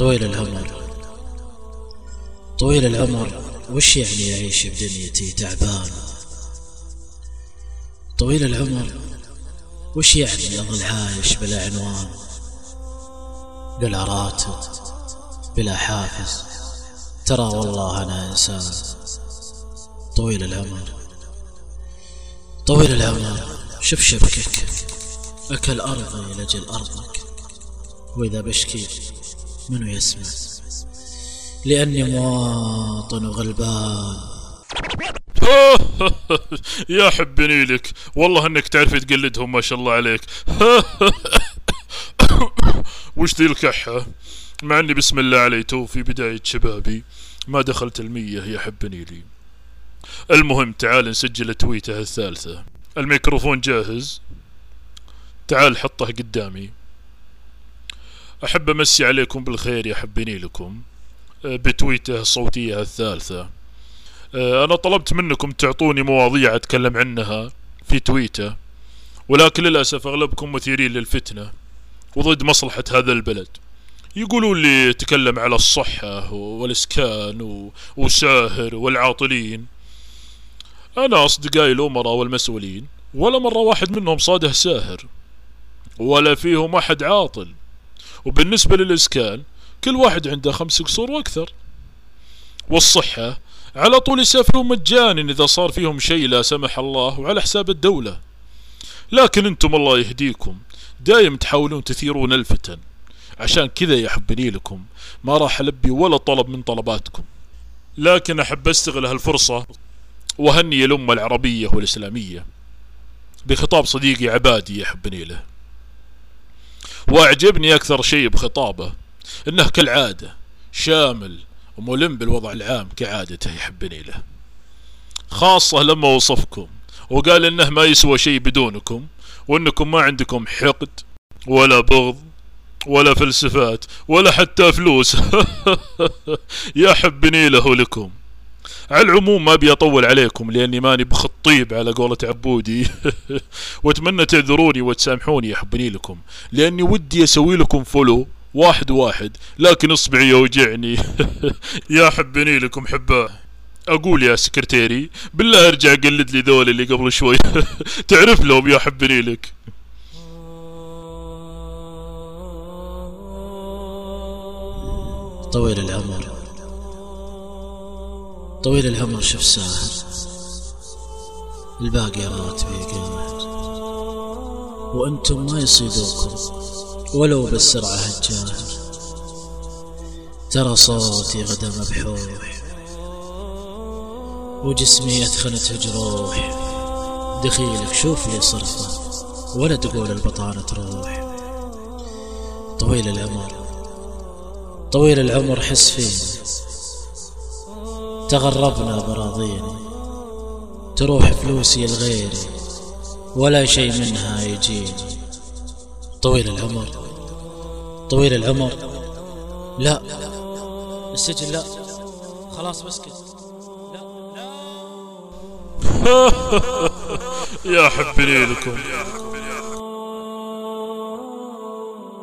طويل العمر. طويل العمر وش يعني يعيش بدنيتي تعبان؟ طويل العمر وش يعني يظل عايش بلا عنوان بلا راتب بلا حافز؟ ترى والله أنا إنسان. طويل العمر. طويل العمر شوف شبكك أكل أرضي لأجل أرضك. وإذا بشكي منو يسمع. لأني مواطن وغلبان يا حبني لك. والله إنك تعرف تقلدهم ما شاء الله عليك. وش ذي الكحة؟ مع إني بسم الله علي تو في بداية شبابي. ما دخلت المية يا حبني لي. المهم تعال نسجل تويته الثالثة. الميكروفون جاهز؟ تعال حطه قدامي. أحب أمسي عليكم بالخير يا حبني لكم أه، بتويته الصوتية الثالثة. أه، أنا طلبت منكم تعطوني مواضيع أتكلم عنها في تويتة ولكن للأسف أغلبكم مثيرين للفتنة وضد مصلحة هذا البلد. يقولون لي تكلم على الصحة والإسكان وساهر والعاطلين. أنا أصدقائي الأمراء والمسؤولين ولا مرة واحد منهم صاده ساهر ولا فيهم أحد عاطل. وبالنسبة للإسكان كل واحد عنده خمس قصور وأكثر. والصحة على طول يسافرون مجانا إذا صار فيهم شيء لا سمح الله وعلى حساب الدولة. لكن أنتم الله يهديكم. دايم تحاولون تثيرون الفتن. عشان كذا يا حبني لكم ما راح ألبي ولا طلب من طلباتكم. لكن أحب أستغل هالفرصة وهني الأمة العربية والإسلامية. بخطاب صديقي عبادي يحبني له. وأعجبني أكثر شيء بخطابه إنه كالعادة شامل وملم بالوضع العام كعادته يحبني له. خاصة لما وصفكم وقال إنه ما يسوى شيء بدونكم وإنكم ما عندكم حقد ولا بغض ولا فلسفات ولا حتى فلوس. يا حبني له لكم. على العموم ما أبي أطول عليكم لأني ماني بخطيب على قولة عبودي. وأتمنى تعذروني وتسامحوني يا حبني لكم لأني ودي أسوي لكم فولو واحد واحد لكن اصبعي يوجعني. يا حبني لكم حباه أقول يا سكرتيري بالله ارجع قلد لي ذول اللي قبل شوي. تعرف لهم يا حبني لك. طويل العمر. طويل العمر شوف ساهر الباقي راتبي قمر وأنتم ما يصيدوكم. ولو بالسرعة الجاهر ترى صوتي غدا مبحوح. وجسمي أثخنته جروح دخيلك شوف لي صرفة. ولا تقول البطانة تروح. طويل العمر. طويل العمر حس فينا تغربنا براضينا تروح فلوسي لغيري ولا شيء منها يجيني طويل العمر طويل العمر. لا. السجن لا. خلاص بسكت يا حبني لكم.